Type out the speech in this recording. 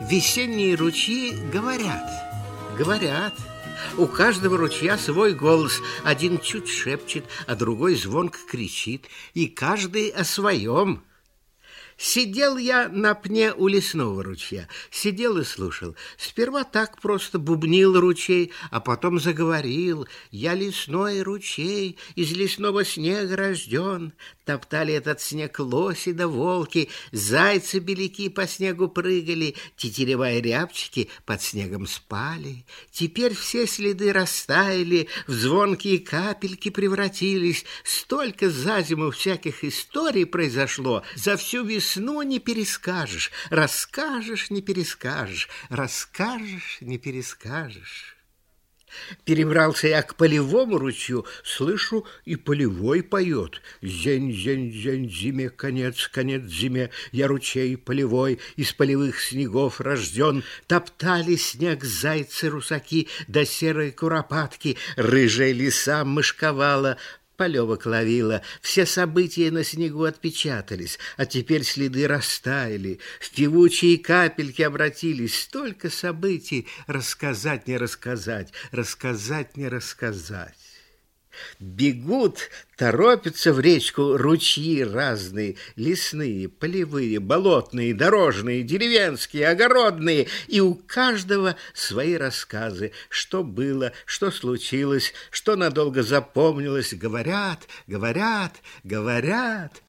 Весенние ручьи говорят, говорят. У каждого ручья свой голос. Один чуть шепчет, а другой звонко кричит. И каждый о своем. Сидел я на пне у лесного ручья, сидел и слушал. Сперва так просто бубнил ручей, а потом заговорил. Я лесной ручей, из лесного снега рожден. Топтали этот снег лоси да волки, зайцы-беляки по снегу прыгали, тетеревая рябчики под снегом спали. Теперь все следы растаяли, в звонкие капельки превратились. Столько за зиму всяких историй произошло, за всю весну весну не перескажешь, расскажешь, не перескажешь, расскажешь, не перескажешь. Перебрался я к полевому ручью, слышу, и полевой поет. Зень, зень, зень, зиме, конец, конец зиме, я ручей полевой, из полевых снегов рожден. Топтали снег зайцы-русаки, до серой куропатки, рыжая лиса мышковала, полевок ловила, все события на снегу отпечатались, а теперь следы растаяли, в певучие капельки обратились. Столько событий рассказать не рассказать, рассказать не рассказать. Бегут, торопятся в речку ручьи разные, лесные, полевые, болотные, дорожные, деревенские, огородные, и у каждого свои рассказы, что было, что случилось, что надолго запомнилось. Говорят, говорят, говорят,